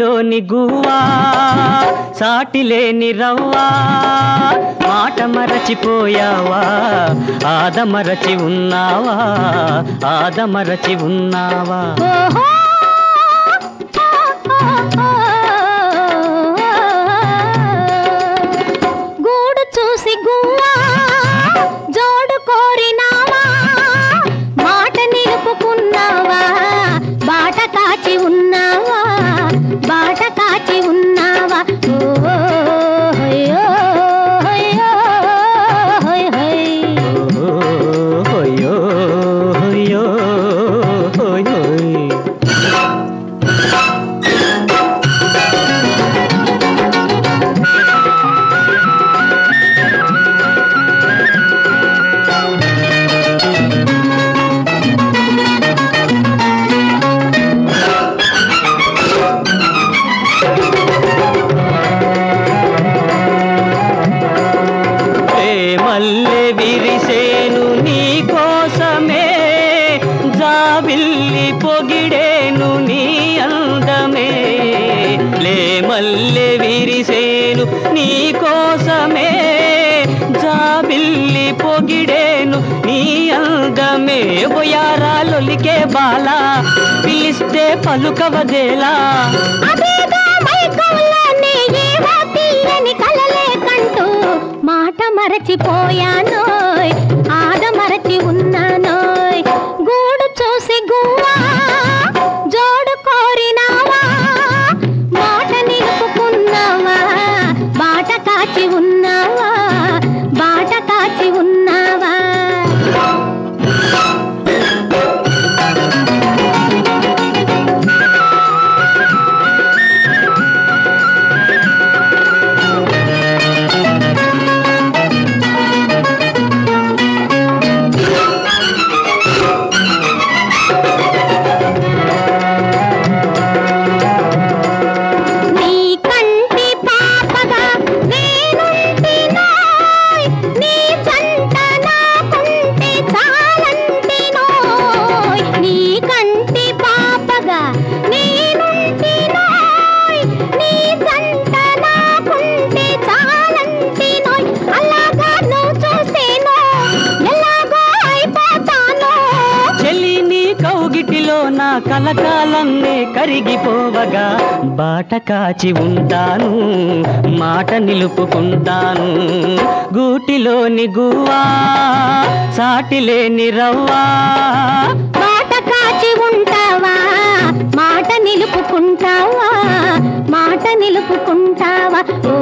గూటిలోని గువ్వా సాటిలేని రవ్వా మాట మరచిపోయావా ఆదమరచి ఉన్నావా ఆదమరచి ఉన్నావా? గూడు చూసి గువ్వా జోడు కోరినావా మాట నిలుపుకున్నావా బాట కాచి ఉన్నా జాబిల్లి పొగిడేను నీ అందమే. లే మల్లె విరిసేను నీ కోసమే. జాబిల్లి పొగిడేను నీ అందమే. బొయారాలొలికే బాల పిలిస్తే పలుకవదేలా మాట మరచిపోయాను ఆద మరచి ఉంది కౌగిటిలో కలకాలన్నే కరిగిపోవగా బాట కాచి ఉంటాను మాట నిలుపుకుంటాను. గూటిలోని గువ్వా సాటిలేని రవ్వా. బాట కాచి ఉంటావా మాట నిలుపుకుంటావా మాట నిలుపుకుంటావా? ఓ